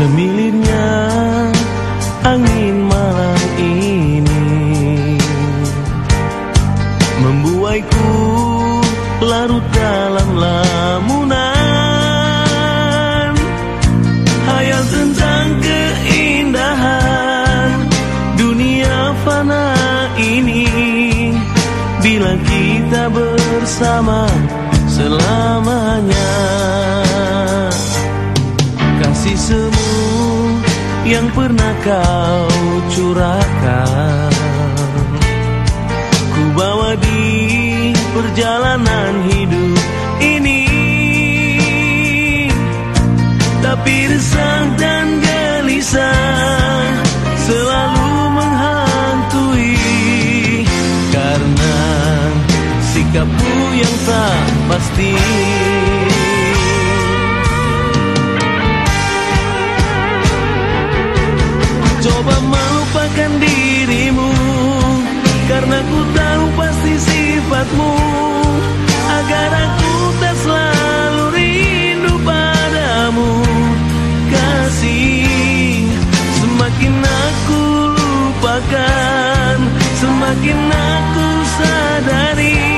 Semilirnya angin malam ini Membuaiku larut dalam lamunan. Hayal tentang keindahan dunia fana ini. Bila kita bersama selamanya pernah kau curahkan? Ku bawa di perjalanan hidup ini. Tapi resah dan gelisah selalu menghantui. Karena sikapmu yang tak pasti Coba melupakan dirimu Karena ku tahu pasti sifatmu. Agar aku tak selalu rindu padamu. Kasih Semakin aku lupakan Semakin aku sadari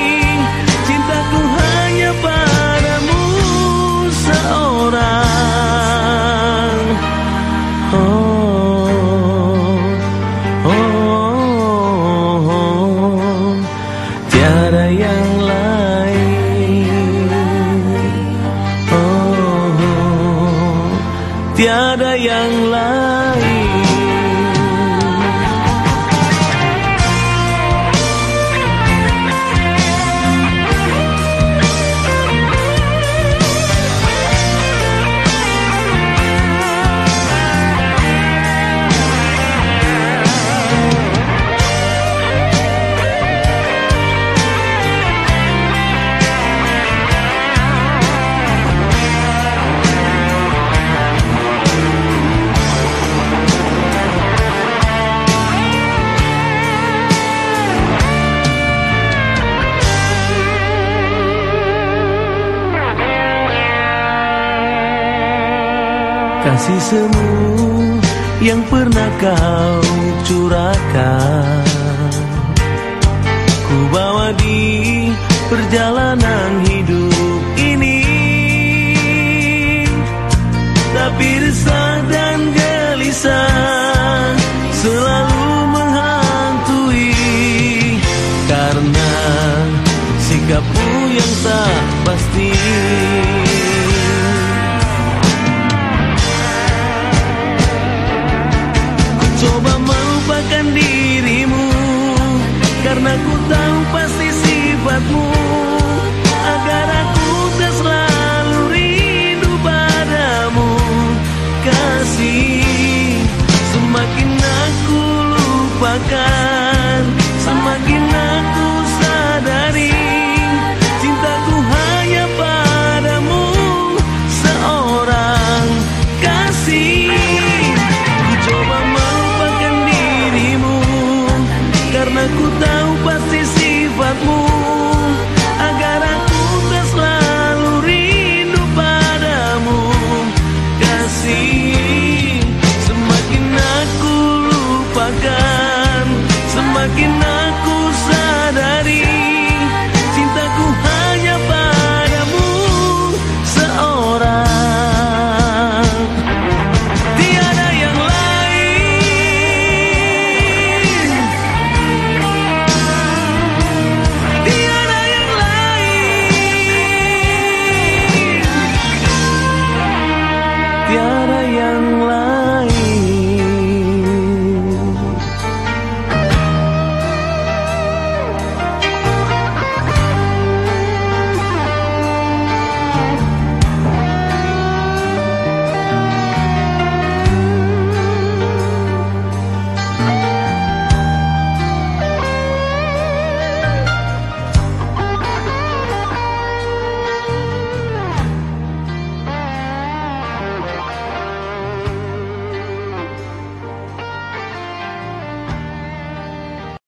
Kasih semu yang pernah kau curahkan. Ku bawa di perjalanan hidup ini. Tapi resah dan gelisah selalu menghantui. Karena sikapmu yang tak pasti